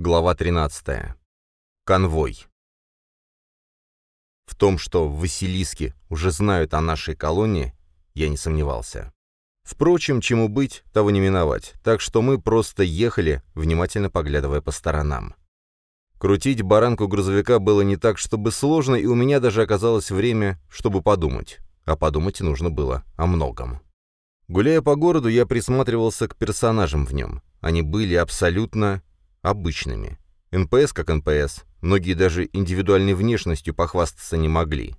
Глава 13. Конвой. В том, что Василиски уже знают о нашей колонии, я не сомневался. Впрочем, чему быть, того не миновать, так что мы просто ехали, внимательно поглядывая по сторонам. Крутить баранку грузовика было не так, чтобы сложно, и у меня даже оказалось время, чтобы подумать. А подумать нужно было о многом. Гуляя по городу, я присматривался к персонажам в нем. Они были абсолютно обычными. НПС как НПС, многие даже индивидуальной внешностью похвастаться не могли.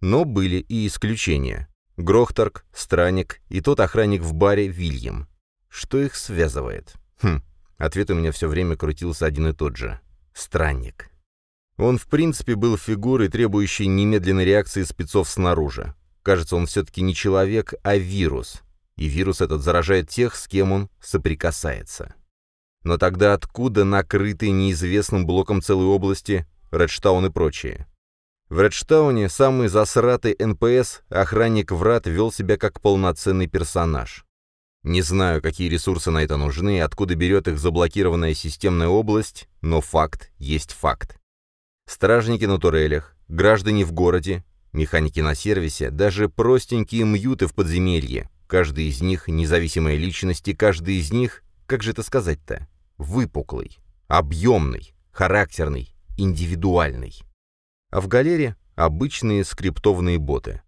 Но были и исключения. Грохторг, Странник и тот охранник в баре Вильям. Что их связывает? Хм, ответ у меня все время крутился один и тот же. Странник. Он в принципе был фигурой, требующей немедленной реакции спецов снаружи. Кажется, он все-таки не человек, а вирус. И вирус этот заражает тех, с кем он соприкасается. Но тогда откуда накрытые неизвестным блоком целые области Редштаун и прочие? В Редштауне самый засратый НПС, охранник врат, вел себя как полноценный персонаж. Не знаю, какие ресурсы на это нужны откуда берет их заблокированная системная область, но факт есть факт. Стражники на турелях, граждане в городе, механики на сервисе, даже простенькие мьюты в подземелье. Каждый из них независимая личность, и каждый из них, как же это сказать-то, выпуклый, объемный, характерный, индивидуальный. А в галере обычные скриптованные боты.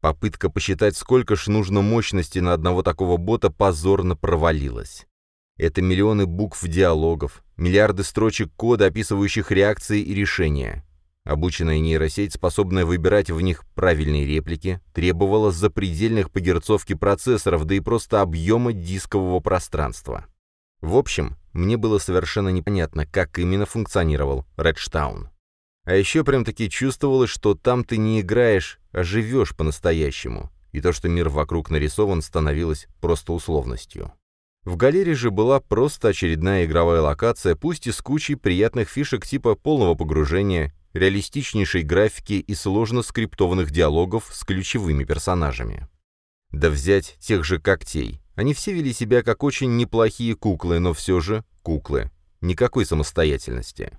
Попытка посчитать, сколько ж нужно мощности на одного такого бота, позорно провалилась. Это миллионы букв диалогов, миллиарды строчек кода, описывающих реакции и решения. Обученная нейросеть, способная выбирать в них правильные реплики, требовала запредельных по герцовке процессоров, да и просто объема дискового пространства. В общем, мне было совершенно непонятно, как именно функционировал Редштаун. А еще прям-таки чувствовалось, что там ты не играешь, а живешь по-настоящему, и то, что мир вокруг нарисован, становилось просто условностью. В галерее же была просто очередная игровая локация, пусть и с кучей приятных фишек типа полного погружения, реалистичнейшей графики и сложно скриптованных диалогов с ключевыми персонажами. Да взять тех же когтей. Они все вели себя как очень неплохие куклы, но все же куклы. Никакой самостоятельности.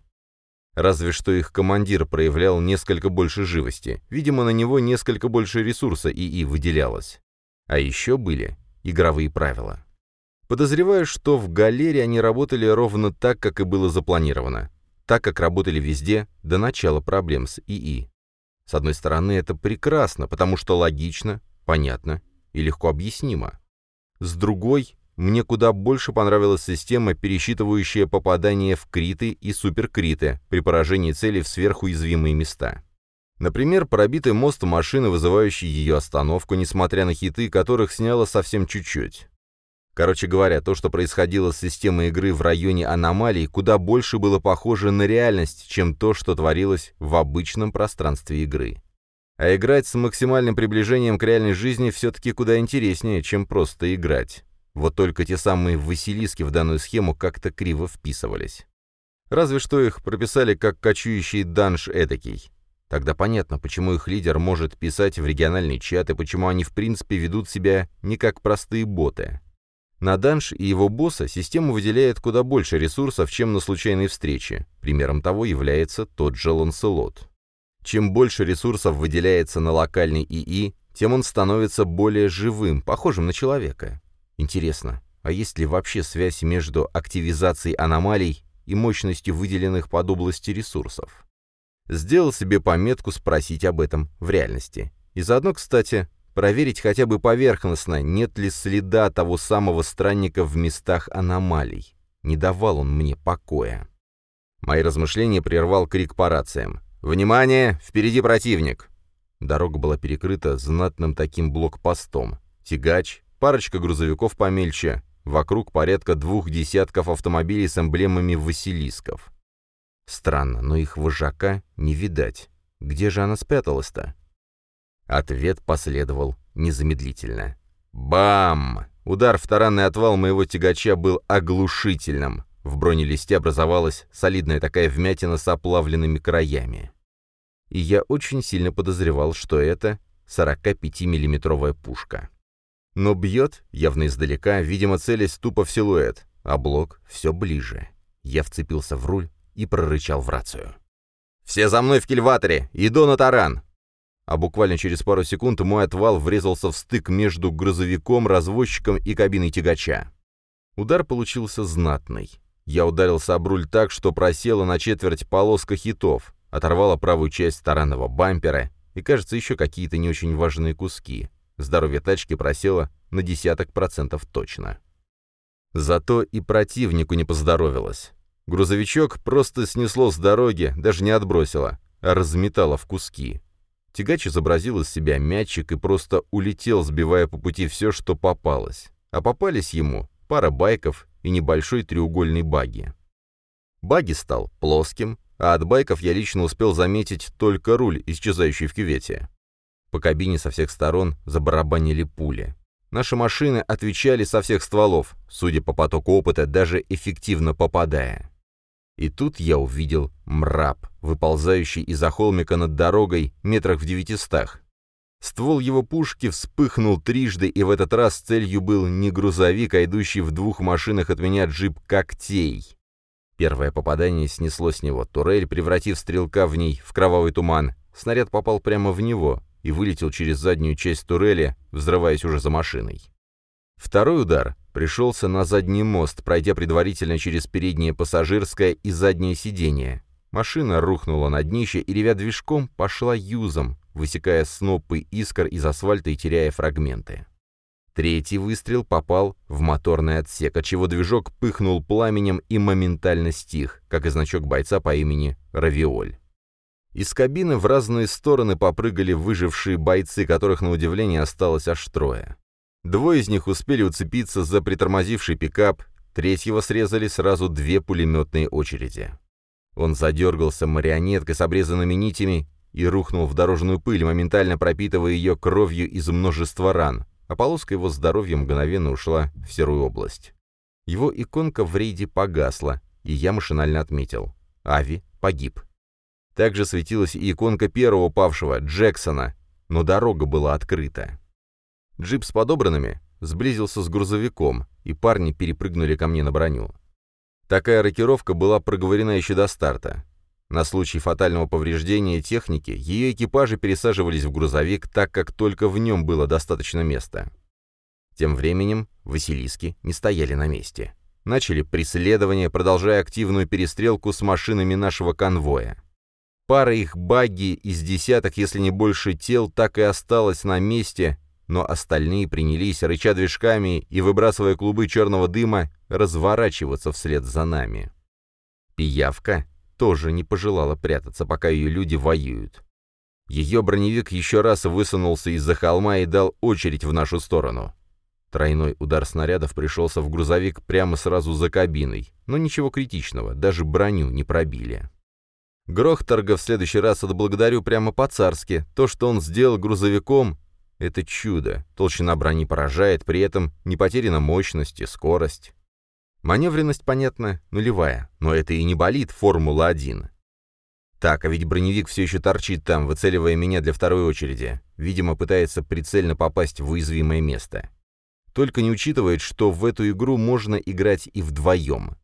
Разве что их командир проявлял несколько больше живости. Видимо, на него несколько больше ресурса ИИ выделялось. А еще были игровые правила. Подозреваю, что в галерее они работали ровно так, как и было запланировано. Так, как работали везде до начала проблем с ИИ. С одной стороны, это прекрасно, потому что логично, понятно и легко объяснимо. С другой, мне куда больше понравилась система, пересчитывающая попадания в криты и суперкриты при поражении цели в сверхуязвимые места. Например, пробитый мост машины, вызывающий ее остановку, несмотря на хиты, которых сняло совсем чуть-чуть. Короче говоря, то, что происходило с системой игры в районе аномалий, куда больше было похоже на реальность, чем то, что творилось в обычном пространстве игры. А играть с максимальным приближением к реальной жизни все-таки куда интереснее, чем просто играть. Вот только те самые Василиски в данную схему как-то криво вписывались. Разве что их прописали как кочующий данж эдакий. Тогда понятно, почему их лидер может писать в региональный чат и почему они в принципе ведут себя не как простые боты. На данж и его босса система выделяет куда больше ресурсов, чем на случайной встрече. Примером того является тот же Ланселот. Чем больше ресурсов выделяется на локальный ИИ, тем он становится более живым, похожим на человека. Интересно, а есть ли вообще связь между активизацией аномалий и мощностью выделенных под области ресурсов? Сделал себе пометку спросить об этом в реальности. И заодно, кстати, проверить хотя бы поверхностно, нет ли следа того самого странника в местах аномалий. Не давал он мне покоя. Мои размышления прервал крик по рациям. «Внимание! Впереди противник!» Дорога была перекрыта знатным таким блокпостом. Тягач, парочка грузовиков помельче, вокруг порядка двух десятков автомобилей с эмблемами Василисков. Странно, но их вожака не видать. Где же она спряталась-то? Ответ последовал незамедлительно. Бам! Удар в таранный отвал моего тягача был оглушительным. В бронелисте образовалась солидная такая вмятина с оплавленными краями. И я очень сильно подозревал, что это 45-миллиметровая пушка. Но бьет, явно издалека, видимо, целясь тупо в силуэт, а блок все ближе. Я вцепился в руль и прорычал в рацию. «Все за мной в кильваторе! Иду на таран!» А буквально через пару секунд мой отвал врезался в стык между грузовиком, развозчиком и кабиной тягача. Удар получился знатный. Я ударился об руль так, что просела на четверть полоска хитов, оторвала правую часть таранного бампера и, кажется, еще какие-то не очень важные куски. Здоровье тачки просело на десяток процентов точно. Зато и противнику не поздоровилось. Грузовичок просто снесло с дороги, даже не отбросило, а разметало в куски. Тягач изобразил из себя мячик и просто улетел, сбивая по пути все, что попалось. А попались ему пара байков и небольшой треугольный баги. Баги стал плоским, а от байков я лично успел заметить только руль, исчезающий в кювете. По кабине со всех сторон забарабанили пули. Наши машины отвечали со всех стволов, судя по потоку опыта, даже эффективно попадая. И тут я увидел мраб, выползающий из-за холмика над дорогой метрах в девятистах. Ствол его пушки вспыхнул трижды, и в этот раз целью был не грузовик, а идущий в двух машинах от меня джип «Когтей». Первое попадание снесло с него турель, превратив стрелка в ней в кровавый туман. Снаряд попал прямо в него и вылетел через заднюю часть турели, взрываясь уже за машиной. Второй удар пришелся на задний мост, пройдя предварительно через переднее пассажирское и заднее сиденье. Машина рухнула на днище и, ревя движком, пошла юзом, высекая снопы искр из асфальта и теряя фрагменты. Третий выстрел попал в моторный отсек, отчего движок пыхнул пламенем и моментально стих, как и значок бойца по имени Равиоль. Из кабины в разные стороны попрыгали выжившие бойцы, которых, на удивление, осталось аж трое. Двое из них успели уцепиться за притормозивший пикап, третьего срезали сразу две пулеметные очереди. Он задергался марионеткой с обрезанными нитями и рухнул в дорожную пыль, моментально пропитывая ее кровью из множества ран, а полоска его здоровья мгновенно ушла в серую область. Его иконка в рейде погасла, и я машинально отметил. Ави погиб. Также светилась и иконка первого павшего, Джексона, но дорога была открыта. Джип с подобранными сблизился с грузовиком, и парни перепрыгнули ко мне на броню. Такая рокировка была проговорена еще до старта. На случай фатального повреждения техники ее экипажи пересаживались в грузовик, так как только в нем было достаточно места. Тем временем Василиски не стояли на месте. Начали преследование, продолжая активную перестрелку с машинами нашего конвоя. Пара их багги из десяток, если не больше тел, так и осталась на месте, но остальные принялись, рыча движками и выбрасывая клубы черного дыма, разворачиваться вслед за нами. Пиявка тоже не пожелала прятаться, пока ее люди воюют. Ее броневик еще раз высунулся из-за холма и дал очередь в нашу сторону. Тройной удар снарядов пришелся в грузовик прямо сразу за кабиной, но ничего критичного, даже броню не пробили. Грохторга в следующий раз отблагодарю прямо по-царски. То, что он сделал грузовиком, это чудо. Толщина брони поражает, при этом не потеряна мощность и скорость. Маневренность, понятно, нулевая, но это и не болит Формула-1. Так, а ведь броневик все еще торчит там, выцеливая меня для второй очереди. Видимо, пытается прицельно попасть в уязвимое место. Только не учитывает, что в эту игру можно играть и вдвоем.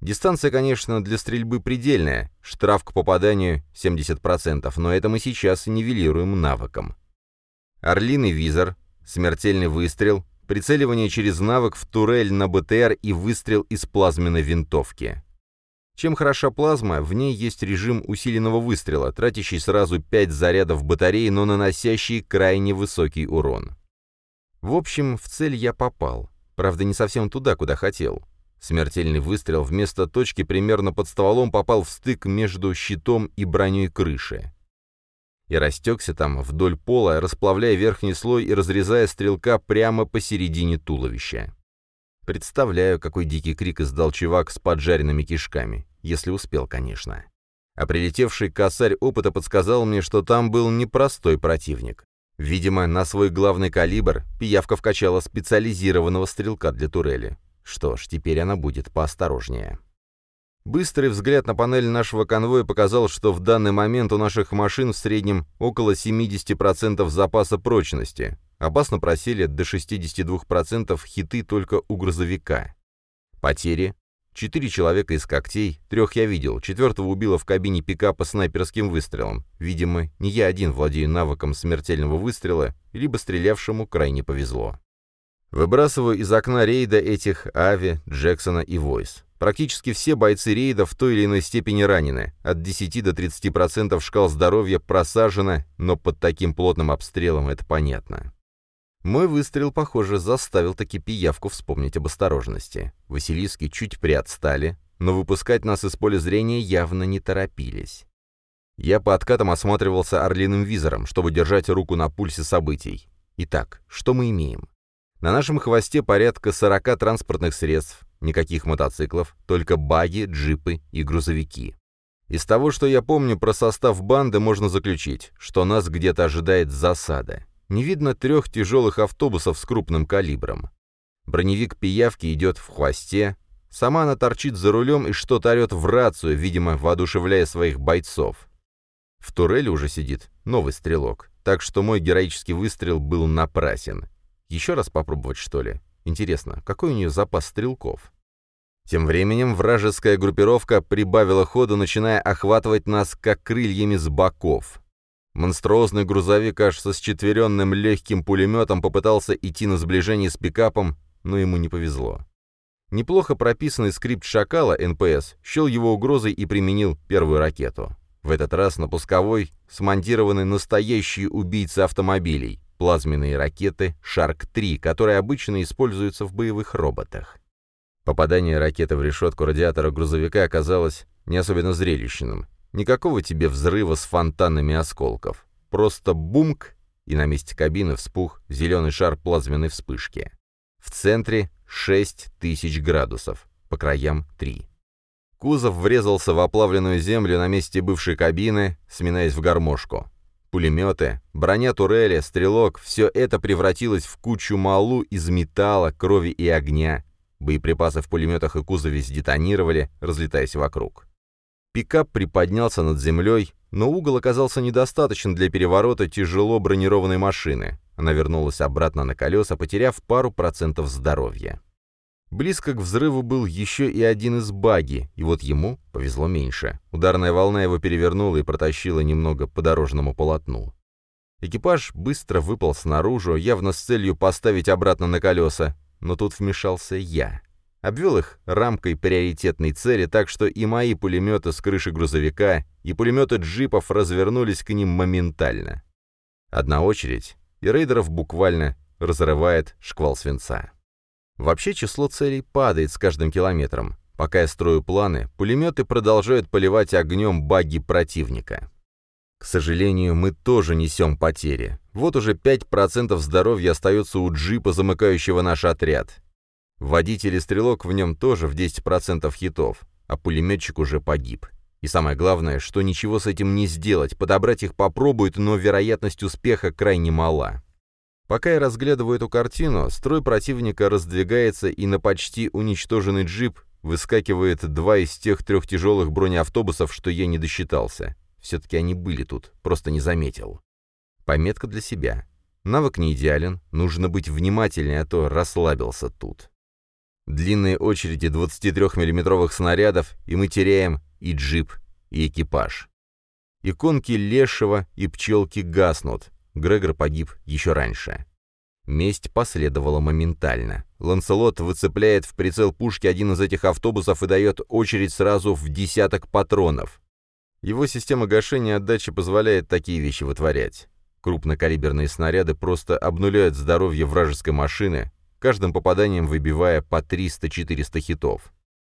Дистанция, конечно, для стрельбы предельная, штраф к попаданию 70%, но это мы сейчас нивелируем навыком. Орлиный визор, смертельный выстрел, прицеливание через навык в турель на БТР и выстрел из плазменной винтовки. Чем хороша плазма, в ней есть режим усиленного выстрела, тратящий сразу 5 зарядов батареи, но наносящий крайне высокий урон. В общем, в цель я попал. Правда, не совсем туда, куда хотел. Смертельный выстрел вместо точки примерно под стволом попал в стык между щитом и броней крыши и растекся там вдоль пола, расплавляя верхний слой и разрезая стрелка прямо посередине туловища. Представляю, какой дикий крик издал чувак с поджаренными кишками, если успел, конечно. А прилетевший косарь опыта подсказал мне, что там был непростой противник. Видимо, на свой главный калибр пиявка вкачала специализированного стрелка для турели. Что ж, теперь она будет поосторожнее. Быстрый взгляд на панель нашего конвоя показал, что в данный момент у наших машин в среднем около 70% запаса прочности. Опасно просели до 62% хиты только у грузовика. Потери Четыре человека из когтей, трех я видел, четвертого убило в кабине пикапа снайперским выстрелом. Видимо, не я один владею навыком смертельного выстрела, либо стрелявшему крайне повезло. Выбрасываю из окна рейда этих Ави, Джексона и Войс. Практически все бойцы рейда в той или иной степени ранены. От 10 до 30% шкал здоровья просажено, но под таким плотным обстрелом это понятно. Мой выстрел, похоже, заставил таки пиявку вспомнить об осторожности. Василиски чуть приотстали, но выпускать нас из поля зрения явно не торопились. Я по откатам осматривался орлиным визором, чтобы держать руку на пульсе событий. Итак, что мы имеем? На нашем хвосте порядка 40 транспортных средств, никаких мотоциклов, только баги, джипы и грузовики. Из того, что я помню про состав банды, можно заключить, что нас где-то ожидает засада не видно трех тяжелых автобусов с крупным калибром. Броневик пиявки идет в хвосте, сама она торчит за рулем и что-то орет в рацию, видимо, воодушевляя своих бойцов. В турели уже сидит новый стрелок, так что мой героический выстрел был напрасен. Еще раз попробовать, что ли? Интересно, какой у нее запас стрелков? Тем временем вражеская группировка прибавила ходу, начиная охватывать нас как крыльями с боков. Монструозный грузовик аж со счетверенным легким пулеметом попытался идти на сближение с пикапом, но ему не повезло. Неплохо прописанный скрипт «Шакала» НПС счел его угрозой и применил первую ракету. В этот раз на пусковой смонтированы настоящие убийцы автомобилей, плазменные ракеты «Шарк-3», которые обычно используются в боевых роботах. Попадание ракеты в решетку радиатора грузовика оказалось не особенно зрелищным, Никакого тебе взрыва с фонтанами осколков. Просто бумк, и на месте кабины вспух зеленый шар плазменной вспышки. В центре 6000 градусов, по краям 3. Кузов врезался в оплавленную землю на месте бывшей кабины, сминаясь в гармошку. Пулеметы, броня турели, стрелок — все это превратилось в кучу малу из металла, крови и огня. Боеприпасы в пулеметах и кузове сдетонировали, разлетаясь вокруг. Пикап приподнялся над землей, но угол оказался недостаточен для переворота тяжело бронированной машины. Она вернулась обратно на колеса, потеряв пару процентов здоровья. Близко к взрыву был еще и один из баги, и вот ему повезло меньше. Ударная волна его перевернула и протащила немного по дорожному полотну. Экипаж быстро выпал снаружи, явно с целью поставить обратно на колеса, но тут вмешался я. Обвел их рамкой приоритетной цели, так что и мои пулеметы с крыши грузовика, и пулеметы джипов развернулись к ним моментально. Одна очередь, и рейдеров буквально разрывает шквал свинца. Вообще число целей падает с каждым километром. Пока я строю планы, пулеметы продолжают поливать огнем баги противника. К сожалению, мы тоже несем потери. Вот уже 5% здоровья остается у джипа, замыкающего наш отряд. Водитель и стрелок в нем тоже в 10% хитов, а пулеметчик уже погиб. И самое главное, что ничего с этим не сделать, подобрать их попробуют, но вероятность успеха крайне мала. Пока я разглядываю эту картину, строй противника раздвигается, и на почти уничтоженный джип выскакивает два из тех трех тяжелых бронеавтобусов, что я не досчитался. Все-таки они были тут, просто не заметил. Пометка для себя. Навык не идеален, нужно быть внимательнее, а то расслабился тут. Длинные очереди 23-миллиметровых снарядов, и мы теряем и джип, и экипаж. Иконки Лешего и пчелки гаснут. Грегор погиб еще раньше. Месть последовала моментально. Ланселот выцепляет в прицел пушки один из этих автобусов и дает очередь сразу в десяток патронов. Его система гашения отдачи позволяет такие вещи вытворять. Крупнокалиберные снаряды просто обнуляют здоровье вражеской машины, каждым попаданием выбивая по 300-400 хитов.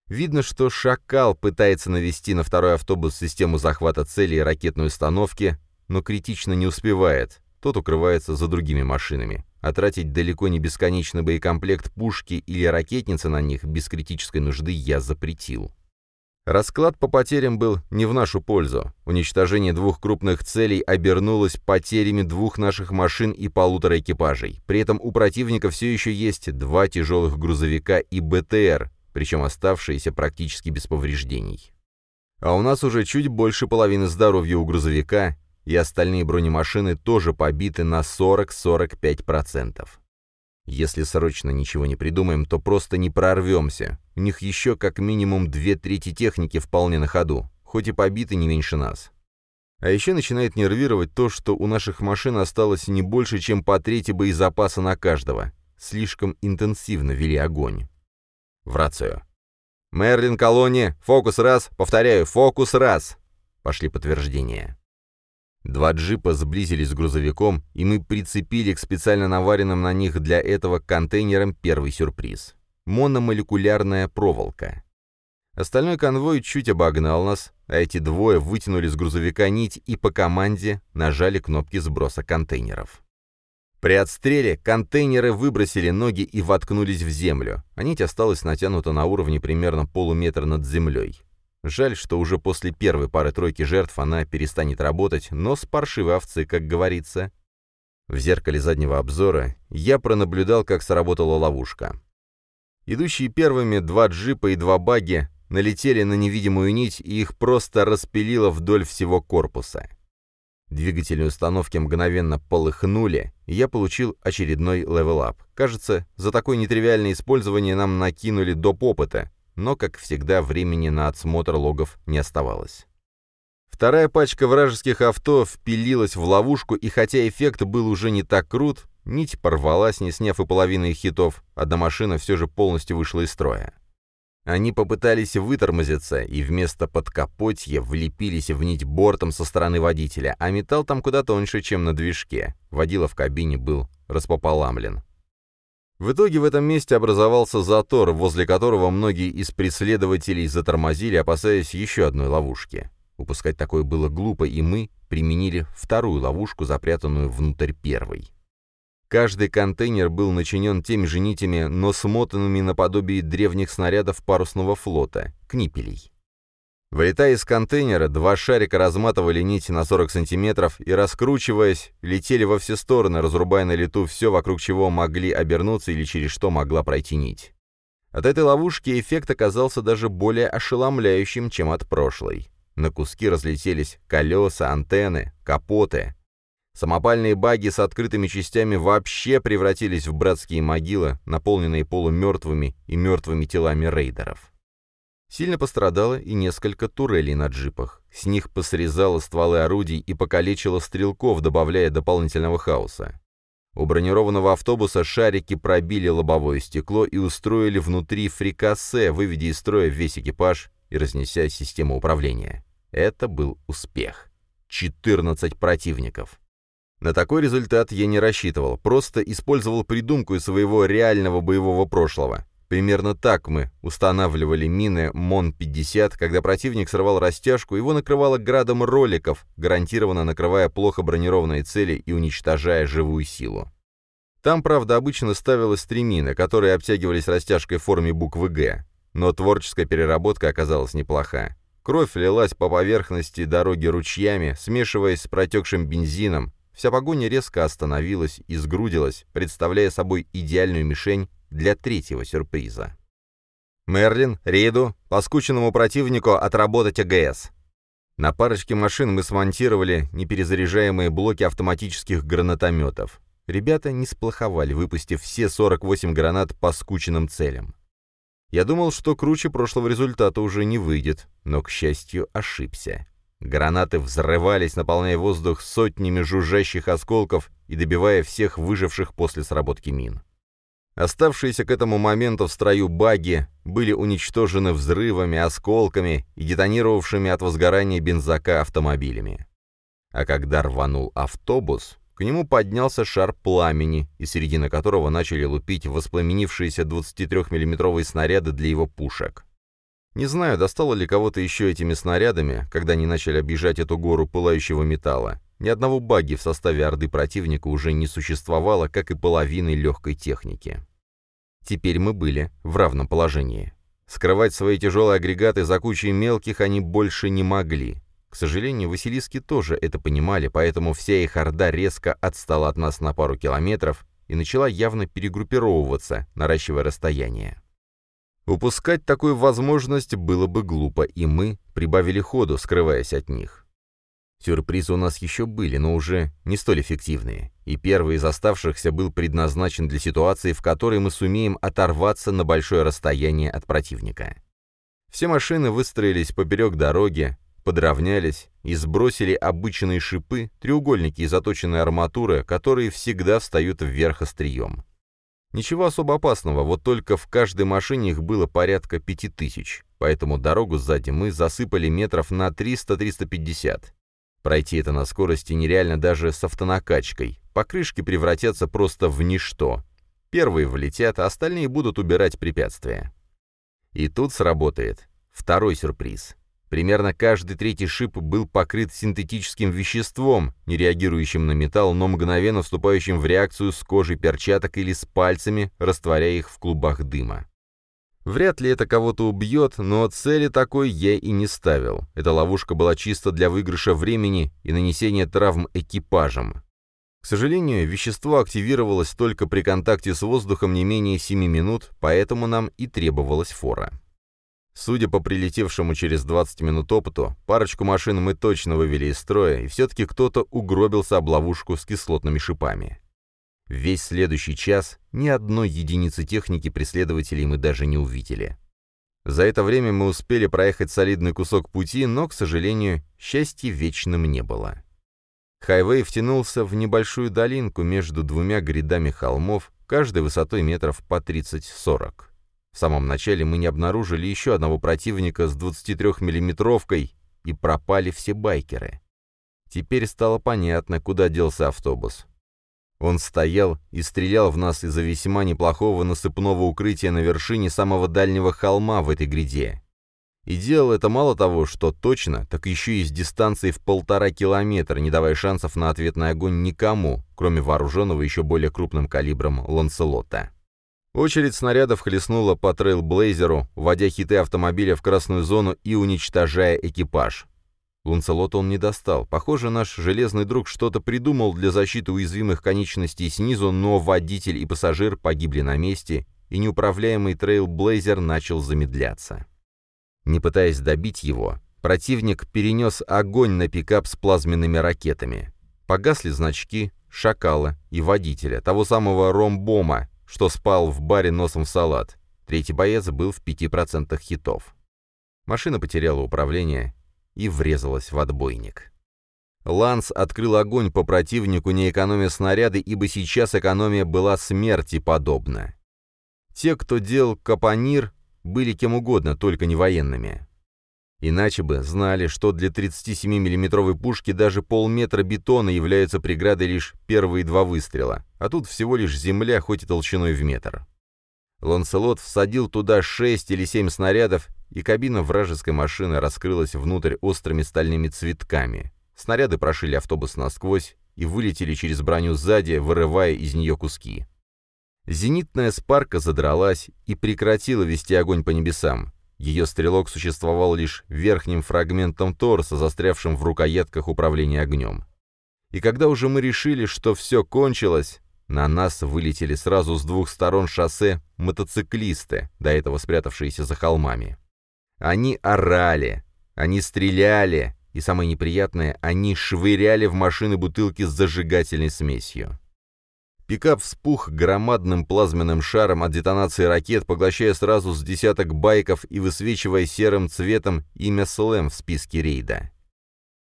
Видно, что «Шакал» пытается навести на второй автобус систему захвата цели и ракетной установки, но критично не успевает, тот укрывается за другими машинами. А тратить далеко не бесконечный боекомплект пушки или ракетницы на них без критической нужды я запретил. Расклад по потерям был не в нашу пользу. Уничтожение двух крупных целей обернулось потерями двух наших машин и полутора экипажей. При этом у противника все еще есть два тяжелых грузовика и БТР, причем оставшиеся практически без повреждений. А у нас уже чуть больше половины здоровья у грузовика, и остальные бронемашины тоже побиты на 40-45%. Если срочно ничего не придумаем, то просто не прорвемся. У них еще как минимум две трети техники вполне на ходу, хоть и побиты не меньше нас. А еще начинает нервировать то, что у наших машин осталось не больше, чем по трети боезапаса на каждого. Слишком интенсивно вели огонь. В рацию. «Мерлин, колония, фокус раз, повторяю, фокус раз!» Пошли подтверждения. Два джипа сблизились с грузовиком, и мы прицепили к специально наваренным на них для этого контейнерам первый сюрприз. Мономолекулярная проволока. Остальной конвой чуть обогнал нас, а эти двое вытянули с грузовика нить и по команде нажали кнопки сброса контейнеров. При отстреле контейнеры выбросили ноги и воткнулись в землю, а нить осталась натянута на уровне примерно полуметра над землей. Жаль, что уже после первой пары-тройки жертв она перестанет работать, но с паршивой овцы, как говорится. В зеркале заднего обзора я пронаблюдал, как сработала ловушка. Идущие первыми два джипа и два баги налетели на невидимую нить и их просто распилило вдоль всего корпуса. Двигательные установки мгновенно полыхнули, и я получил очередной level-up. Кажется, за такое нетривиальное использование нам накинули доп. опыта, но, как всегда, времени на отсмотр логов не оставалось. Вторая пачка вражеских авто впилилась в ловушку, и хотя эффект был уже не так крут, нить порвалась, не сняв и половины хитов, одна машина все же полностью вышла из строя. Они попытались вытормозиться, и вместо подкапотья влепились в нить бортом со стороны водителя, а металл там куда тоньше, чем на движке. Водила в кабине был распополамлен. В итоге в этом месте образовался затор, возле которого многие из преследователей затормозили, опасаясь еще одной ловушки. Упускать такое было глупо, и мы применили вторую ловушку, запрятанную внутрь первой. Каждый контейнер был начинен теми же нитями, но смотанными наподобие древних снарядов парусного флота, книпелей. Вылетая из контейнера, два шарика разматывали нити на 40 сантиметров и, раскручиваясь, летели во все стороны, разрубая на лету все, вокруг чего могли обернуться или через что могла пройти нить. От этой ловушки эффект оказался даже более ошеломляющим, чем от прошлой. На куски разлетелись колеса, антенны, капоты. Самопальные баги с открытыми частями вообще превратились в братские могилы, наполненные полумертвыми и мертвыми телами рейдеров. Сильно пострадало и несколько турелей на джипах. С них посрезало стволы орудий и покалечило стрелков, добавляя дополнительного хаоса. У бронированного автобуса шарики пробили лобовое стекло и устроили внутри фрикассе, выведя из строя весь экипаж и разнеся систему управления. Это был успех. 14 противников. На такой результат я не рассчитывал, просто использовал придумку из своего реального боевого прошлого. Примерно так мы устанавливали мины МОН-50, когда противник срывал растяжку, его накрывало градом роликов, гарантированно накрывая плохо бронированные цели и уничтожая живую силу. Там, правда, обычно ставилась три мины, которые обтягивались растяжкой в форме буквы «Г», но творческая переработка оказалась неплоха. Кровь лилась по поверхности дороги ручьями, смешиваясь с протекшим бензином, вся погоня резко остановилась и сгрудилась, представляя собой идеальную мишень для третьего сюрприза. «Мерлин, Рейду, по скученному противнику отработать АГС». На парочке машин мы смонтировали неперезаряжаемые блоки автоматических гранатометов. Ребята не сплоховали, выпустив все 48 гранат по скученным целям. Я думал, что круче прошлого результата уже не выйдет, но, к счастью, ошибся. Гранаты взрывались, наполняя воздух сотнями жужжащих осколков и добивая всех выживших после сработки мин. Оставшиеся к этому моменту в строю баги были уничтожены взрывами, осколками и детонировавшими от возгорания бензака автомобилями. А когда рванул автобус, к нему поднялся шар пламени, из середины которого начали лупить воспламенившиеся 23 миллиметровые снаряды для его пушек. Не знаю, достало ли кого-то еще этими снарядами, когда они начали объезжать эту гору пылающего металла. Ни одного баги в составе орды противника уже не существовало, как и половины легкой техники. Теперь мы были в равном положении. Скрывать свои тяжелые агрегаты за кучей мелких они больше не могли. К сожалению, Василиски тоже это понимали, поэтому вся их орда резко отстала от нас на пару километров и начала явно перегруппировываться, наращивая расстояние. Упускать такую возможность было бы глупо, и мы прибавили ходу, скрываясь от них. Сюрпризы у нас еще были, но уже не столь эффективные, и первый из оставшихся был предназначен для ситуации, в которой мы сумеем оторваться на большое расстояние от противника. Все машины выстроились поперек дороги, подровнялись и сбросили обычные шипы, треугольники и заточенные арматуры, которые всегда встают вверх острием. Ничего особо опасного, вот только в каждой машине их было порядка пяти тысяч, поэтому дорогу сзади мы засыпали метров на 300-350. Пройти это на скорости нереально даже с автонакачкой. Покрышки превратятся просто в ничто. Первые влетят, а остальные будут убирать препятствия. И тут сработает второй сюрприз. Примерно каждый третий шип был покрыт синтетическим веществом, не реагирующим на металл, но мгновенно вступающим в реакцию с кожей перчаток или с пальцами, растворяя их в клубах дыма. Вряд ли это кого-то убьет, но цели такой я и не ставил. Эта ловушка была чисто для выигрыша времени и нанесения травм экипажам. К сожалению, вещество активировалось только при контакте с воздухом не менее 7 минут, поэтому нам и требовалась фора. Судя по прилетевшему через 20 минут опыту, парочку машин мы точно вывели из строя, и все-таки кто-то угробился об ловушку с кислотными шипами. Весь следующий час ни одной единицы техники преследователей мы даже не увидели. За это время мы успели проехать солидный кусок пути, но, к сожалению, счастья вечным не было. Хайвей втянулся в небольшую долинку между двумя грядами холмов, каждой высотой метров по 30-40. В самом начале мы не обнаружили еще одного противника с 23-миллиметровкой, и пропали все байкеры. Теперь стало понятно, куда делся автобус. Он стоял и стрелял в нас из-за весьма неплохого насыпного укрытия на вершине самого дальнего холма в этой гряде. И делал это мало того, что точно, так еще и с дистанции в полтора километра, не давая шансов на ответный огонь никому, кроме вооруженного еще более крупным калибром Ланселота. Очередь снарядов хлестнула по трейлблейзеру, вводя хиты автомобиля в красную зону и уничтожая экипаж. Ланселота он не достал. Похоже, наш железный друг что-то придумал для защиты уязвимых конечностей снизу, но водитель и пассажир погибли на месте, и неуправляемый трейлблейзер начал замедляться. Не пытаясь добить его, противник перенес огонь на пикап с плазменными ракетами. Погасли значки «Шакала» и водителя, того самого ромбома, что спал в баре носом в салат. Третий боец был в 5% хитов. Машина потеряла управление, и врезалась в отбойник. Ланс открыл огонь по противнику, не экономя снаряды, ибо сейчас экономия была смерти подобна. Те, кто делал капонир, были кем угодно, только не военными. Иначе бы знали, что для 37 миллиметровой пушки даже полметра бетона являются преградой лишь первые два выстрела, а тут всего лишь земля, хоть и толщиной в метр. Ланселот всадил туда шесть или семь снарядов и кабина вражеской машины раскрылась внутрь острыми стальными цветками. Снаряды прошили автобус насквозь и вылетели через броню сзади, вырывая из нее куски. Зенитная спарка задралась и прекратила вести огонь по небесам. Ее стрелок существовал лишь верхним фрагментом торса, застрявшим в рукоятках управления огнем. И когда уже мы решили, что все кончилось, на нас вылетели сразу с двух сторон шоссе мотоциклисты, до этого спрятавшиеся за холмами. Они орали, они стреляли, и самое неприятное, они швыряли в машины бутылки с зажигательной смесью. Пикап вспух громадным плазменным шаром от детонации ракет, поглощая сразу с десяток байков и высвечивая серым цветом имя Слэм в списке рейда.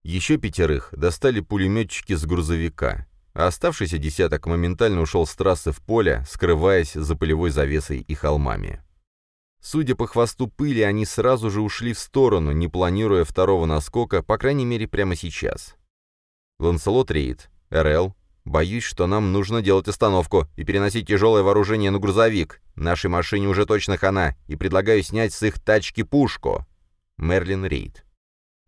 Еще пятерых достали пулеметчики с грузовика, оставшийся десяток моментально ушел с трассы в поле, скрываясь за полевой завесой и холмами. Судя по хвосту пыли, они сразу же ушли в сторону, не планируя второго наскока, по крайней мере, прямо сейчас. Ланселот Рейд, РЛ, боюсь, что нам нужно делать остановку и переносить тяжелое вооружение на грузовик. Нашей машине уже точно хана, и предлагаю снять с их тачки пушку. Мерлин Рейд.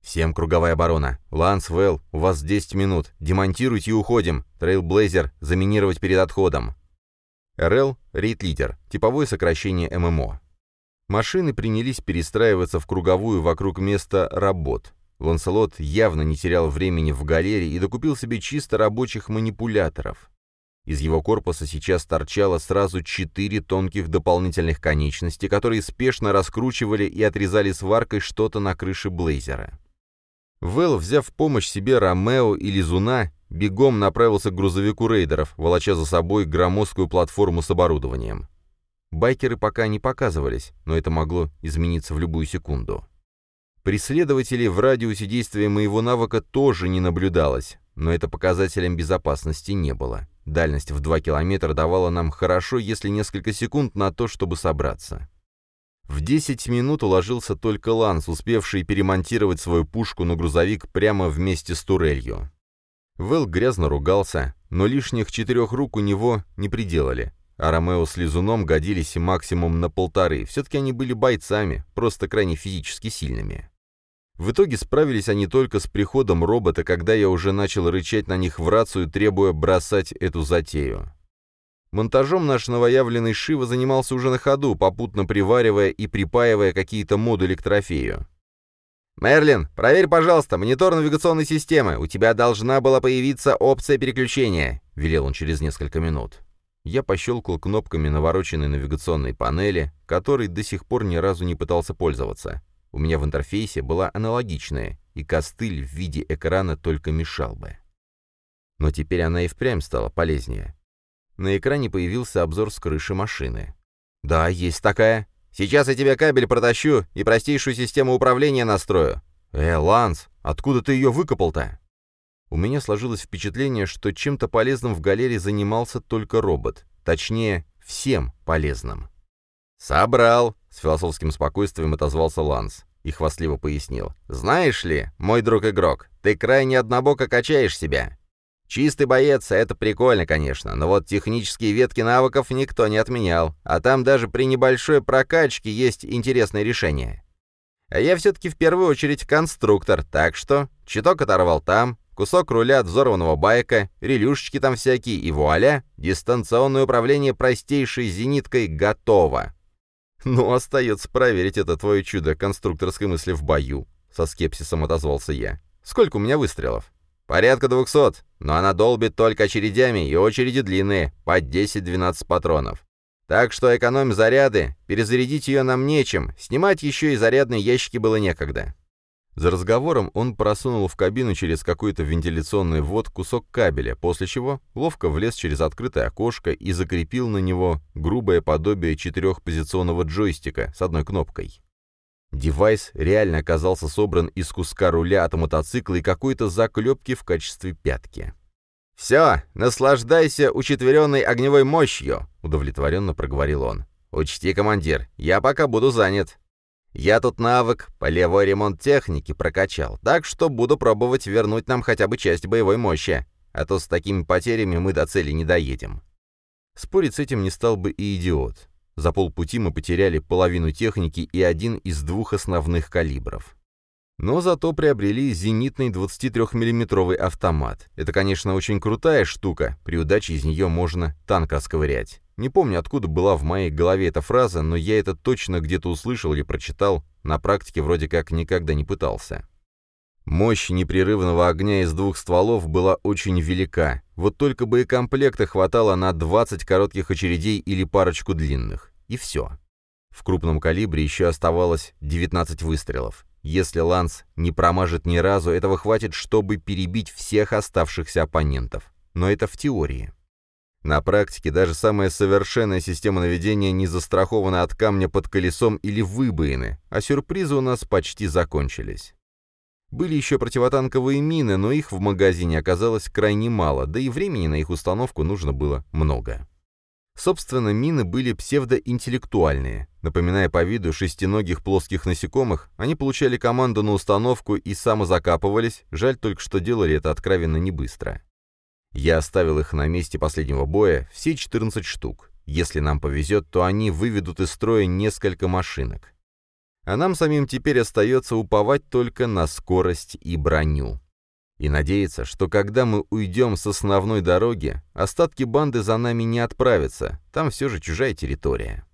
Всем круговая оборона. Ланс, Вэлл, у вас 10 минут. Демонтируйте и уходим. Трейлблейзер заминировать перед отходом. РЛ, рейд-лидер. Типовое сокращение ММО. Машины принялись перестраиваться в круговую вокруг места работ. Ланселот явно не терял времени в галерее и докупил себе чисто рабочих манипуляторов. Из его корпуса сейчас торчало сразу четыре тонких дополнительных конечности, которые спешно раскручивали и отрезали сваркой что-то на крыше блейзера. Вэл, взяв в помощь себе Ромео и Лизуна, бегом направился к грузовику рейдеров, волоча за собой громоздкую платформу с оборудованием. Байкеры пока не показывались, но это могло измениться в любую секунду. Преследователей в радиусе действия моего навыка тоже не наблюдалось, но это показателем безопасности не было. Дальность в 2 километра давала нам хорошо, если несколько секунд на то, чтобы собраться. В 10 минут уложился только Ланс, успевший перемонтировать свою пушку на грузовик прямо вместе с турелью. Вэл грязно ругался, но лишних четырех рук у него не приделали, а Ромео с Лизуном годились максимум на полторы, все-таки они были бойцами, просто крайне физически сильными. В итоге справились они только с приходом робота, когда я уже начал рычать на них в рацию, требуя бросать эту затею. Монтажом наш новоявленный Шива занимался уже на ходу, попутно приваривая и припаивая какие-то модули к трофею. «Мерлин, проверь, пожалуйста, монитор навигационной системы. У тебя должна была появиться опция переключения», — велел он через несколько минут. Я пощелкал кнопками навороченной навигационной панели, которой до сих пор ни разу не пытался пользоваться. У меня в интерфейсе была аналогичная, и костыль в виде экрана только мешал бы. Но теперь она и впрямь стала полезнее. На экране появился обзор с крыши машины. «Да, есть такая. Сейчас я тебе кабель протащу и простейшую систему управления настрою». «Э, Ланс, откуда ты ее выкопал-то?» У меня сложилось впечатление, что чем-то полезным в галерее занимался только робот. Точнее, всем полезным. «Собрал!» — с философским спокойствием отозвался Ланс и хвастливо пояснил. «Знаешь ли, мой друг-игрок, ты крайне однобоко качаешь себя. Чистый боец — это прикольно, конечно, но вот технические ветки навыков никто не отменял, а там даже при небольшой прокачке есть интересные решения. А я все-таки в первую очередь конструктор, так что читок оторвал там, кусок руля от взорванного байка, релюшечки там всякие, и вуаля, дистанционное управление простейшей зениткой готово. «Ну, остается проверить это твое чудо конструкторской мысли в бою», — со скепсисом отозвался я. «Сколько у меня выстрелов?» «Порядка двухсот, но она долбит только очередями, и очереди длинные, по 10-12 патронов. Так что экономь заряды, перезарядить ее нам нечем, снимать еще и зарядные ящики было некогда». За разговором он просунул в кабину через какой-то вентиляционный ввод кусок кабеля, после чего ловко влез через открытое окошко и закрепил на него грубое подобие четырехпозиционного джойстика с одной кнопкой. Девайс реально оказался собран из куска руля от мотоцикла и какой-то заклепки в качестве пятки. «Все, наслаждайся учетверенной огневой мощью», — удовлетворенно проговорил он. «Учти, командир, я пока буду занят. Я тут навык полевой ремонт техники прокачал, так что буду пробовать вернуть нам хотя бы часть боевой мощи, а то с такими потерями мы до цели не доедем». Спорить с этим не стал бы и идиот. За полпути мы потеряли половину техники и один из двух основных калибров. Но зато приобрели зенитный 23 миллиметровый автомат. Это, конечно, очень крутая штука, при удаче из нее можно танк осковырять. Не помню, откуда была в моей голове эта фраза, но я это точно где-то услышал или прочитал, на практике вроде как никогда не пытался. Мощь непрерывного огня из двух стволов была очень велика, вот только боекомплекта хватало на 20 коротких очередей или парочку длинных. И все. В крупном калибре еще оставалось 19 выстрелов. Если Ланс не промажет ни разу, этого хватит, чтобы перебить всех оставшихся оппонентов. Но это в теории. На практике даже самая совершенная система наведения не застрахована от камня под колесом или выбоины, а сюрпризы у нас почти закончились. Были еще противотанковые мины, но их в магазине оказалось крайне мало, да и времени на их установку нужно было много. Собственно, мины были псевдоинтеллектуальные. Напоминая по виду шестиногих плоских насекомых, они получали команду на установку и самозакапывались, жаль только, что делали это откровенно не быстро. Я оставил их на месте последнего боя, все 14 штук. Если нам повезет, то они выведут из строя несколько машинок а нам самим теперь остается уповать только на скорость и броню. И надеяться, что когда мы уйдем с основной дороги, остатки банды за нами не отправятся, там все же чужая территория.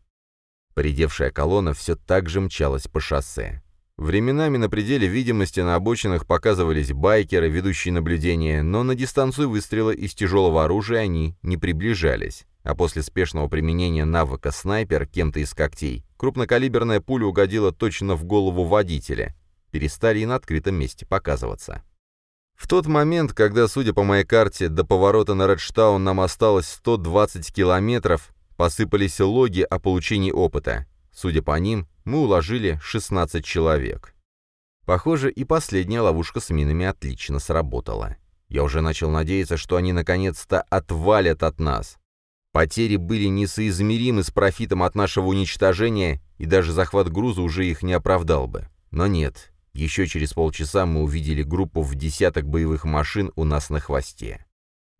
Поредевшая колонна все так же мчалась по шоссе. Временами на пределе видимости на обочинах показывались байкеры, ведущие наблюдения, но на дистанцию выстрела из тяжелого оружия они не приближались а после спешного применения навыка снайпер кем-то из когтей, крупнокалиберная пуля угодила точно в голову водителя. перестали и на открытом месте показываться. В тот момент, когда, судя по моей карте, до поворота на Редштаун нам осталось 120 километров, посыпались логи о получении опыта. Судя по ним, мы уложили 16 человек. Похоже, и последняя ловушка с минами отлично сработала. Я уже начал надеяться, что они наконец-то отвалят от нас. Потери были несоизмеримы с профитом от нашего уничтожения, и даже захват груза уже их не оправдал бы. Но нет, еще через полчаса мы увидели группу в десяток боевых машин у нас на хвосте.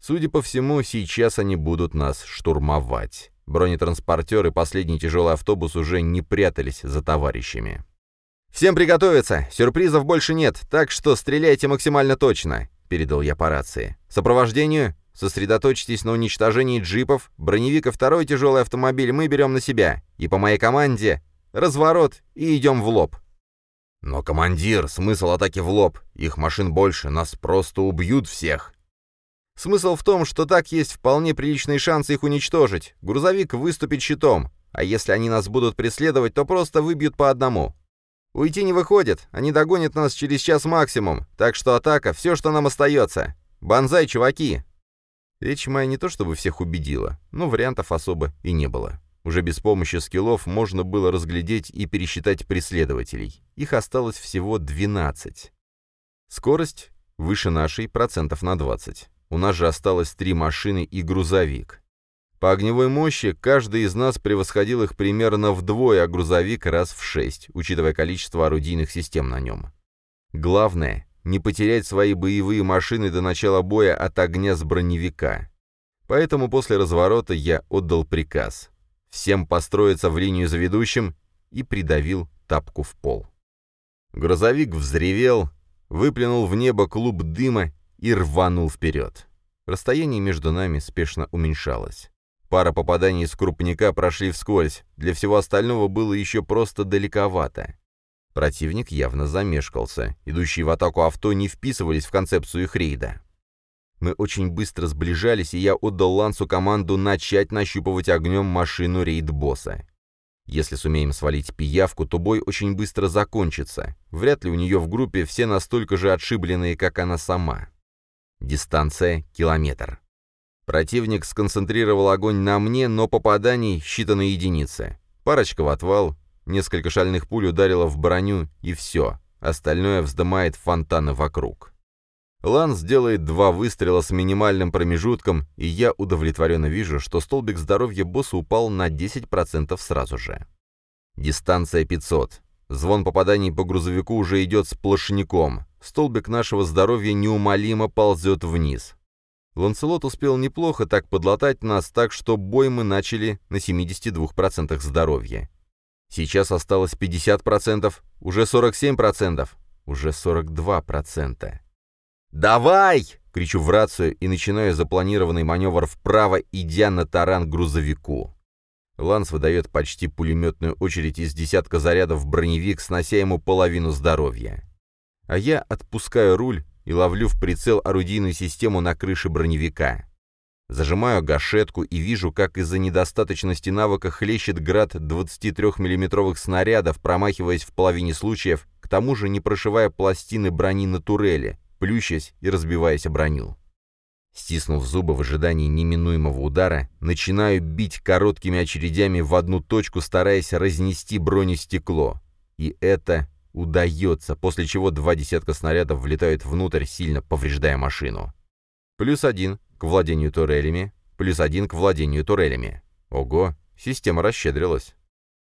Судя по всему, сейчас они будут нас штурмовать. Бронетранспортер и последний тяжелый автобус уже не прятались за товарищами. «Всем приготовиться! Сюрпризов больше нет, так что стреляйте максимально точно!» — передал я по рации. «Сопровождению? Сосредоточьтесь на уничтожении джипов, броневик и второй тяжелый автомобиль мы берем на себя. И по моей команде разворот и идем в лоб». «Но, командир, смысл атаки в лоб. Их машин больше, нас просто убьют всех». «Смысл в том, что так есть вполне приличные шансы их уничтожить. Грузовик выступит щитом, а если они нас будут преследовать, то просто выбьют по одному. Уйти не выходит, они догонят нас через час максимум, так что атака — все, что нам остается. Бонзай, чуваки!» Речь моя не то чтобы всех убедила, но вариантов особо и не было. Уже без помощи скиллов можно было разглядеть и пересчитать преследователей. Их осталось всего 12. Скорость выше нашей процентов на 20. У нас же осталось три машины и грузовик. По огневой мощи каждый из нас превосходил их примерно вдвое, а грузовик раз в шесть, учитывая количество орудийных систем на нем. Главное — не потерять свои боевые машины до начала боя от огня с броневика. Поэтому после разворота я отдал приказ. Всем построиться в линию за ведущим и придавил тапку в пол. Грузовик взревел, выплюнул в небо клуб дыма и рванул вперед. Расстояние между нами спешно уменьшалось. Пара попаданий из крупника прошли вскользь, для всего остального было еще просто далековато. Противник явно замешкался, идущие в атаку авто не вписывались в концепцию их рейда. Мы очень быстро сближались, и я отдал Лансу команду начать нащупывать огнем машину рейд-босса. Если сумеем свалить пиявку, то бой очень быстро закончится. Вряд ли у нее в группе все настолько же отшибленные, как она сама. Дистанция — километр. Противник сконцентрировал огонь на мне, но попаданий считанные единицы. Парочка в отвал, несколько шальных пуль ударило в броню, и все. Остальное вздымает фонтаны вокруг. Ланс делает два выстрела с минимальным промежутком, и я удовлетворенно вижу, что столбик здоровья босса упал на 10% сразу же. Дистанция 500. Звон попаданий по грузовику уже идет сплошняком. Столбик нашего здоровья неумолимо ползет вниз. Ланселот успел неплохо так подлатать нас, так что бой мы начали на 72% здоровья. Сейчас осталось 50%, уже 47%, уже 42%. «Давай!» — кричу в рацию и начинаю запланированный маневр вправо, идя на таран грузовику. Ланс выдает почти пулеметную очередь из десятка зарядов в броневик, снося ему половину здоровья. А я отпускаю руль и ловлю в прицел орудийную систему на крыше броневика. Зажимаю гашетку и вижу, как из-за недостаточности навыка хлещет град 23 миллиметровых снарядов, промахиваясь в половине случаев, к тому же не прошивая пластины брони на турели, плющась и разбиваясь о броню. Стиснув зубы в ожидании неминуемого удара, начинаю бить короткими очередями в одну точку, стараясь разнести бронестекло. И это Удается, после чего два десятка снарядов влетают внутрь, сильно повреждая машину. Плюс один к владению турелями, плюс один к владению турелями. Ого, система расщедрилась.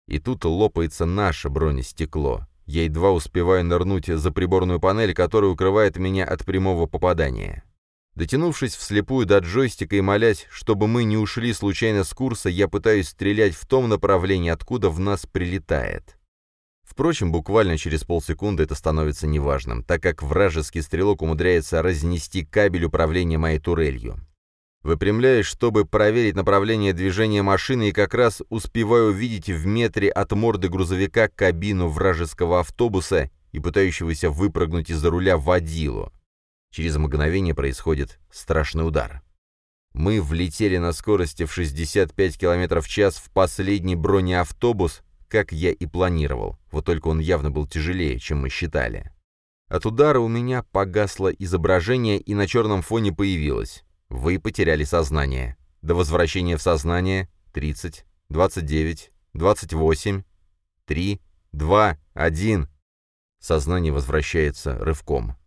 И тут лопается наше бронестекло. Я едва успеваю нырнуть за приборную панель, которая укрывает меня от прямого попадания. Дотянувшись вслепую до джойстика и молясь, чтобы мы не ушли случайно с курса, я пытаюсь стрелять в том направлении, откуда в нас прилетает. Впрочем, буквально через полсекунды это становится неважным, так как вражеский стрелок умудряется разнести кабель управления моей турелью. Выпрямляюсь, чтобы проверить направление движения машины, и как раз успеваю увидеть в метре от морды грузовика кабину вражеского автобуса и пытающегося выпрыгнуть из-за руля водилу. Через мгновение происходит страшный удар. Мы влетели на скорости в 65 км в час в последний бронеавтобус, как я и планировал, вот только он явно был тяжелее, чем мы считали. От удара у меня погасло изображение, и на черном фоне появилось. Вы потеряли сознание. До возвращения в сознание 30, 29, 28, 3, 2, 1. Сознание возвращается рывком.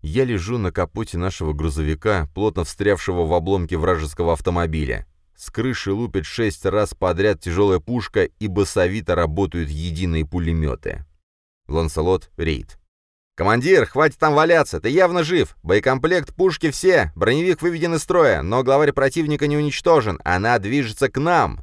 Я лежу на капоте нашего грузовика, плотно встрявшего в обломки вражеского автомобиля. С крыши лупит шесть раз подряд тяжелая пушка, и басовито работают единые пулеметы. Ланселот Рейд. «Командир, хватит там валяться, ты явно жив. Боекомплект, пушки все, броневик выведен из строя, но главарь противника не уничтожен, она движется к нам».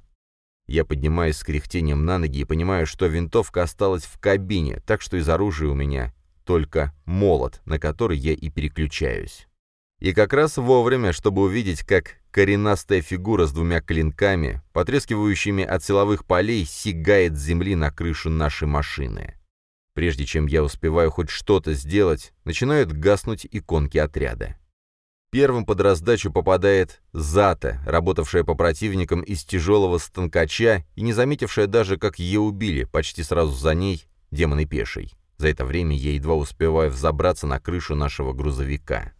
Я поднимаюсь с кряхтением на ноги и понимаю, что винтовка осталась в кабине, так что из оружия у меня только молот, на который я и переключаюсь. И как раз вовремя, чтобы увидеть, как коренастая фигура с двумя клинками, потрескивающими от силовых полей, сигает с земли на крышу нашей машины. Прежде чем я успеваю хоть что-то сделать, начинают гаснуть иконки отряда. Первым под раздачу попадает Зата, работавшая по противникам из тяжелого станкача и не заметившая даже, как ее убили, почти сразу за ней, демон и пеший. За это время я едва успеваю взобраться на крышу нашего грузовика.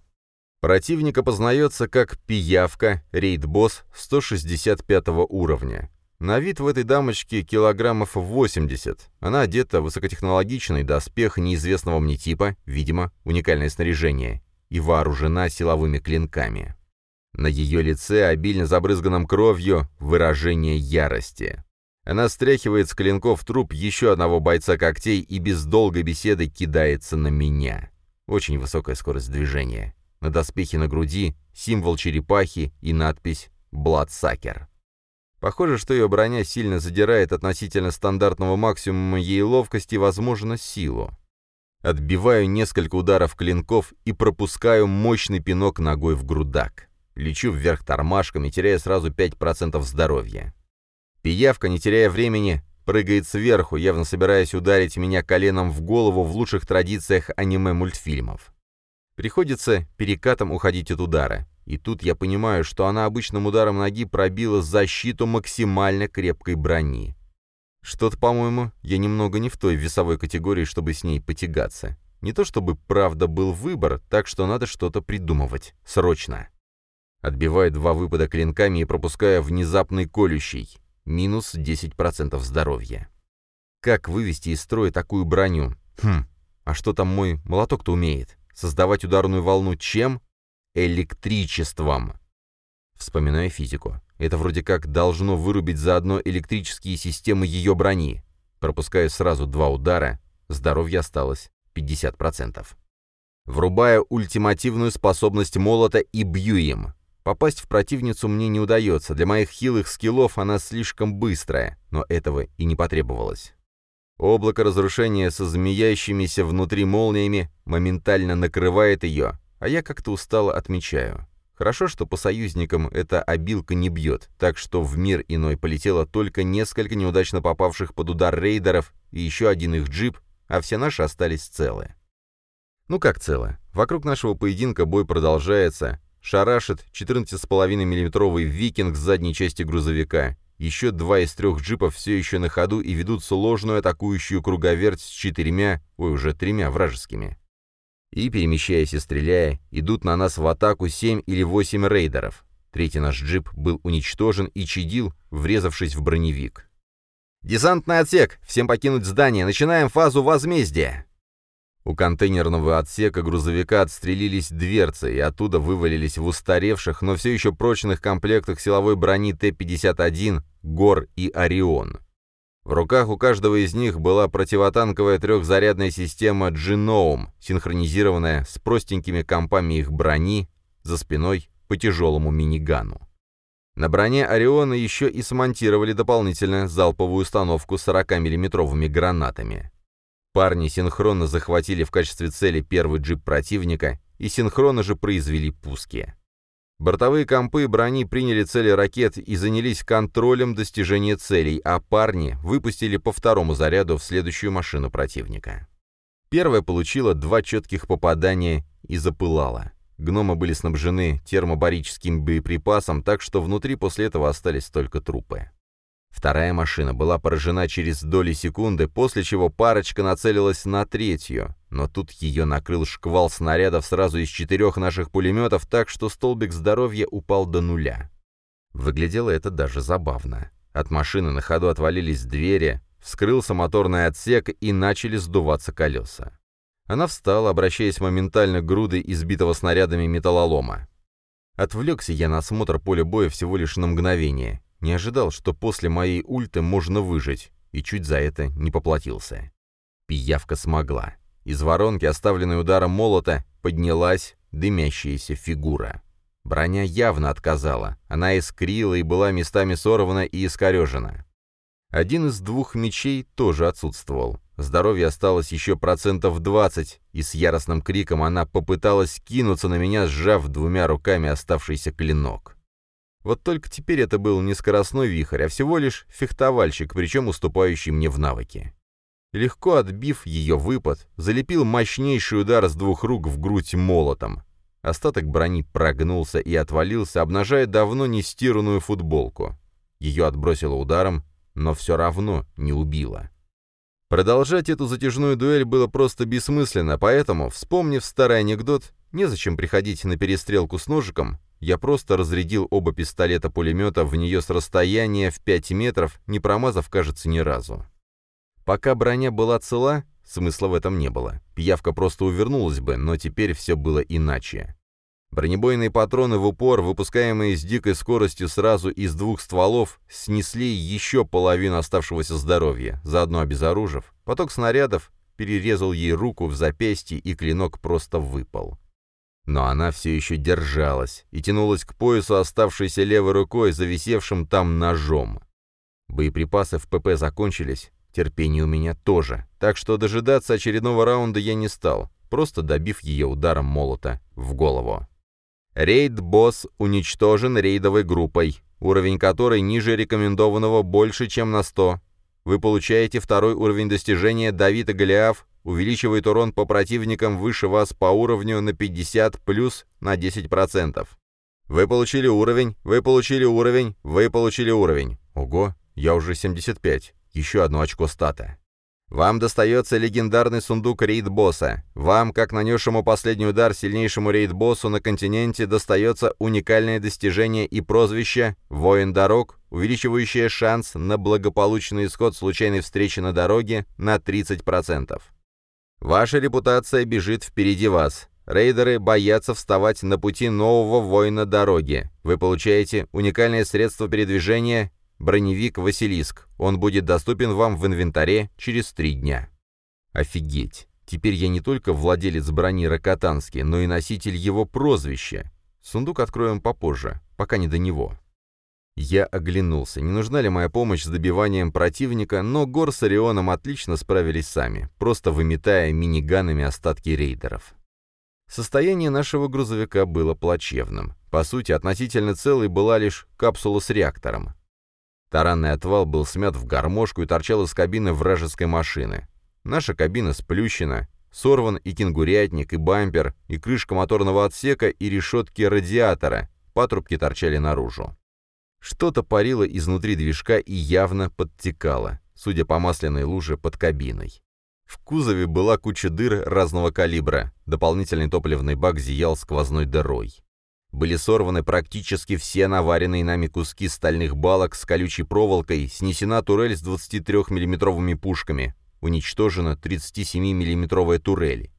Противник опознается как пиявка, рейд-босс 165 уровня. На вид в этой дамочке килограммов 80. Она одета в высокотехнологичный доспех неизвестного мне типа, видимо, уникальное снаряжение, и вооружена силовыми клинками. На ее лице, обильно забрызганном кровью, выражение ярости. Она стряхивает с клинков труп еще одного бойца когтей и без долгой беседы кидается на меня. Очень высокая скорость движения. На доспехе на груди символ черепахи и надпись «Бладсакер». Похоже, что ее броня сильно задирает относительно стандартного максимума ей ловкости и, возможно, силу. Отбиваю несколько ударов клинков и пропускаю мощный пинок ногой в грудак. Лечу вверх тормашками, теряя сразу 5% здоровья. Пиявка, не теряя времени, прыгает сверху, явно собираясь ударить меня коленом в голову в лучших традициях аниме-мультфильмов. Приходится перекатом уходить от удара. И тут я понимаю, что она обычным ударом ноги пробила защиту максимально крепкой брони. Что-то, по-моему, я немного не в той весовой категории, чтобы с ней потягаться. Не то чтобы, правда, был выбор, так что надо что-то придумывать. Срочно. Отбиваю два выпада клинками и пропуская внезапный колющий. Минус 10% здоровья. Как вывести из строя такую броню? Хм, а что там мой молоток-то умеет? Создавать ударную волну чем? электричеством. Вспоминаю физику. Это вроде как должно вырубить заодно электрические системы ее брони. Пропускаю сразу два удара, здоровье осталось 50%. Врубаю ультимативную способность молота и бью им. Попасть в противницу мне не удается, для моих хилых скиллов она слишком быстрая, но этого и не потребовалось. Облако разрушения со змеящимися внутри молниями моментально накрывает ее, а я как-то устало отмечаю. Хорошо, что по союзникам эта обилка не бьет, так что в мир иной полетело только несколько неудачно попавших под удар рейдеров и еще один их джип, а все наши остались целы. Ну как целы? Вокруг нашего поединка бой продолжается. Шарашит 14,5 миллиметровый викинг с задней части грузовика. Еще два из трех джипов все еще на ходу и ведут сложную атакующую круговерть с четырьмя, ой, уже тремя вражескими и, перемещаясь и стреляя, идут на нас в атаку семь или восемь рейдеров. Третий наш джип был уничтожен и чадил, врезавшись в броневик. «Десантный отсек! Всем покинуть здание! Начинаем фазу возмездия!» У контейнерного отсека грузовика отстрелились дверцы, и оттуда вывалились в устаревших, но все еще прочных комплектах силовой брони Т-51 «Гор» и «Орион». В руках у каждого из них была противотанковая трехзарядная система Genome, синхронизированная с простенькими компами их брони, за спиной по тяжелому минигану. На броне Ориона еще и смонтировали дополнительно залповую установку с 40-миллиметровыми гранатами. Парни синхронно захватили в качестве цели первый джип противника и синхронно же произвели пуски. Бортовые компы брони приняли цели ракет и занялись контролем достижения целей, а парни выпустили по второму заряду в следующую машину противника. Первая получила два четких попадания и запылала. Гномы были снабжены термобарическим боеприпасом, так что внутри после этого остались только трупы. Вторая машина была поражена через доли секунды, после чего парочка нацелилась на третью, Но тут ее накрыл шквал снарядов сразу из четырех наших пулеметов, так что столбик здоровья упал до нуля. Выглядело это даже забавно. От машины на ходу отвалились двери, вскрылся моторный отсек и начали сдуваться колеса. Она встала, обращаясь моментально к грудой избитого снарядами металлолома. Отвлекся я на осмотр поля боя всего лишь на мгновение. Не ожидал, что после моей ульты можно выжить, и чуть за это не поплатился. Пиявка смогла. Из воронки, оставленной ударом молота, поднялась дымящаяся фигура. Броня явно отказала. Она искрила и была местами сорвана и искорежена. Один из двух мечей тоже отсутствовал. Здоровье осталось еще процентов 20, и с яростным криком она попыталась кинуться на меня, сжав двумя руками оставшийся клинок. Вот только теперь это был не скоростной вихрь, а всего лишь фехтовальщик, причем уступающий мне в навыке. Легко отбив ее выпад, залепил мощнейший удар с двух рук в грудь молотом. Остаток брони прогнулся и отвалился, обнажая давно не стиранную футболку. Ее отбросило ударом, но все равно не убило. Продолжать эту затяжную дуэль было просто бессмысленно, поэтому, вспомнив старый анекдот, незачем приходить на перестрелку с ножиком, я просто разрядил оба пистолета-пулемета в нее с расстояния в 5 метров, не промазав, кажется, ни разу. Пока броня была цела, смысла в этом не было. Пиявка просто увернулась бы, но теперь все было иначе. Бронебойные патроны в упор, выпускаемые с дикой скоростью сразу из двух стволов, снесли еще половину оставшегося здоровья, заодно обезоружив. Поток снарядов перерезал ей руку в запястье, и клинок просто выпал. Но она все еще держалась и тянулась к поясу, оставшейся левой рукой, зависевшим там ножом. Боеприпасы в ПП закончились, Терпение у меня тоже, так что дожидаться очередного раунда я не стал, просто добив ее ударом молота в голову. Рейд-босс уничтожен рейдовой группой, уровень которой ниже рекомендованного больше, чем на 100. Вы получаете второй уровень достижения Давид и Голиаф, увеличивает урон по противникам выше вас по уровню на 50 плюс на 10%. Вы получили уровень, вы получили уровень, вы получили уровень. Ого, я уже 75 еще одно очко стата. Вам достается легендарный сундук рейд-босса. Вам, как нанесшему последний удар сильнейшему рейд-боссу на континенте, достается уникальное достижение и прозвище «Воин дорог», увеличивающее шанс на благополучный исход случайной встречи на дороге на 30%. Ваша репутация бежит впереди вас. Рейдеры боятся вставать на пути нового воина дороги. Вы получаете уникальное средство передвижения Броневик «Василиск». Он будет доступен вам в инвентаре через три дня. Офигеть. Теперь я не только владелец брони Рокотански, но и носитель его прозвища. Сундук откроем попозже, пока не до него. Я оглянулся, не нужна ли моя помощь с добиванием противника, но Гор с Орионом отлично справились сами, просто выметая миниганами остатки рейдеров. Состояние нашего грузовика было плачевным. По сути, относительно целой была лишь капсула с реактором. Таранный отвал был смят в гармошку и торчал из кабины вражеской машины. Наша кабина сплющена, сорван и кенгурятник, и бампер, и крышка моторного отсека, и решетки радиатора, патрубки торчали наружу. Что-то парило изнутри движка и явно подтекало, судя по масляной луже под кабиной. В кузове была куча дыр разного калибра, дополнительный топливный бак зиял сквозной дырой. Были сорваны практически все наваренные нами куски стальных балок с колючей проволокой, снесена турель с 23 миллиметровыми пушками, уничтожена 37 миллиметровая турель.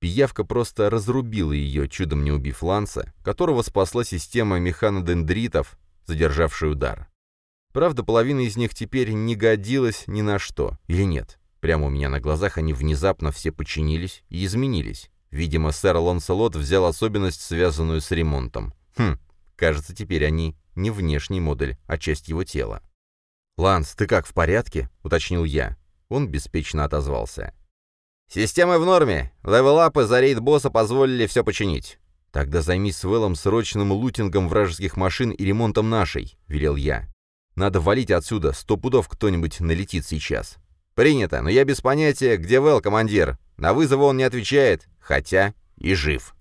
Пиявка просто разрубила ее, чудом не убив Ланса, которого спасла система механодендритов, задержавшая удар. Правда, половина из них теперь не годилась ни на что, или нет? Прямо у меня на глазах они внезапно все подчинились и изменились. Видимо, сэр Ланселот взял особенность, связанную с ремонтом. Хм, кажется, теперь они не внешний модуль, а часть его тела. «Ланс, ты как, в порядке?» — уточнил я. Он беспечно отозвался. «Системы в норме. Левелапы за рейд босса позволили все починить». «Тогда займись с Вэллом срочным лутингом вражеских машин и ремонтом нашей», — велел я. «Надо валить отсюда, сто пудов кто-нибудь налетит сейчас». «Принято, но я без понятия, где Вэл, командир. На вызовы он не отвечает, хотя и жив.